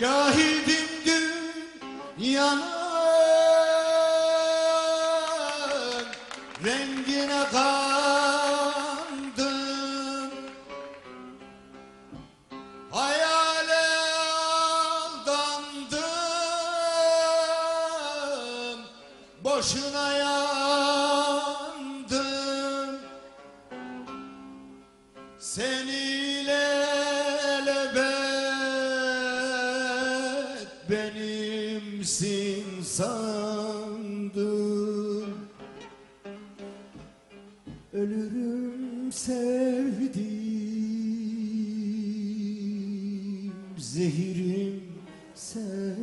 Cahildim dünyanın rengine kandım. Hayale aldandım Boşuna yandım. Seniyle benimsin sandım Ölürüm sevdiğim Zehirim sensin.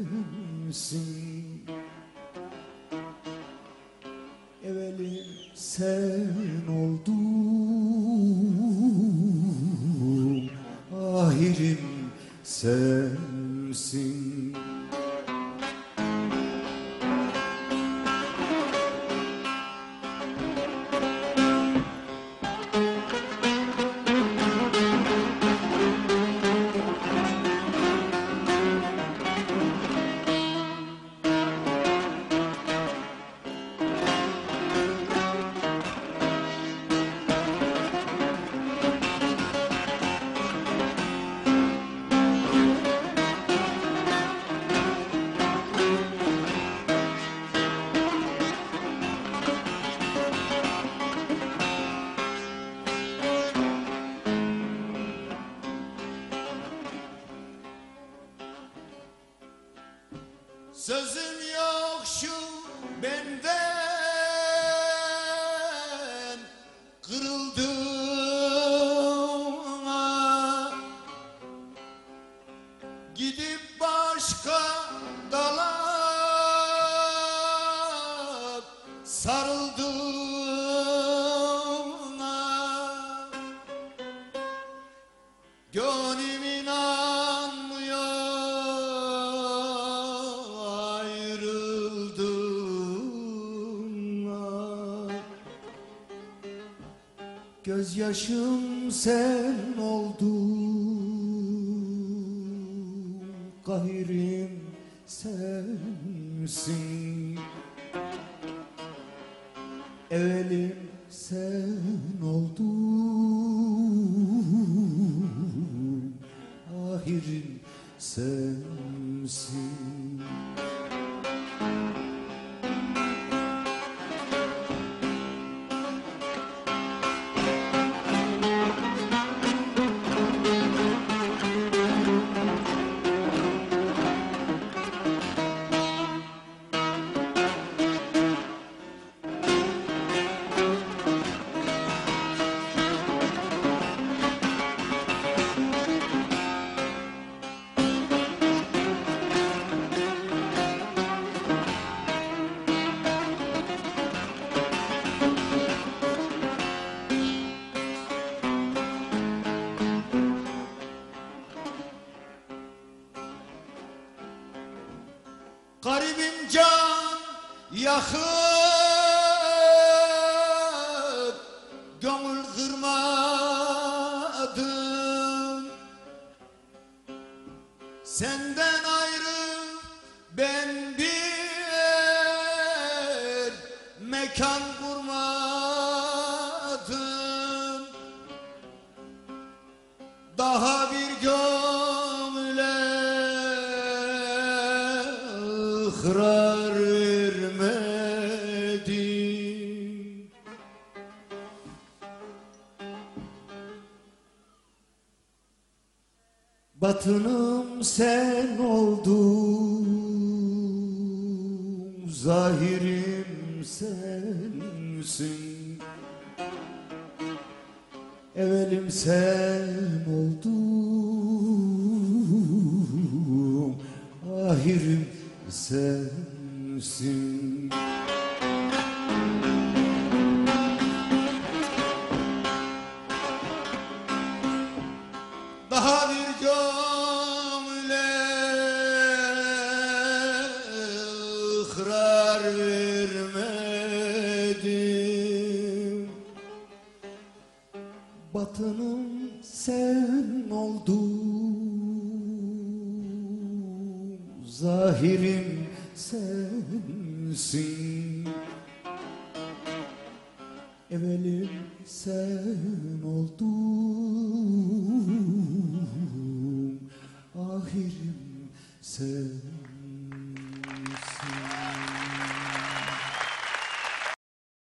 Evelim sen oldun Ahirim sensin Sözüm yok şu benden. Kırıldığına Gidip başka dala sarıldığına Gönlüm Gözyaşım sen oldun Kahirim sensin. Evelim sen oldun Ahirim sensin Garibim can yakıp Gönül kırmadım. Senden ayrı ben bir mekan kurmadım ıhrar vermedim Batınım sen oldun Zahirim sensin. Evelim sen oldun Ahirim sensin. Daha bir gönüle ıhrar vermedim. Batınım sen oldun zahirim sensin. Evelim sen oldun. Ahirim sen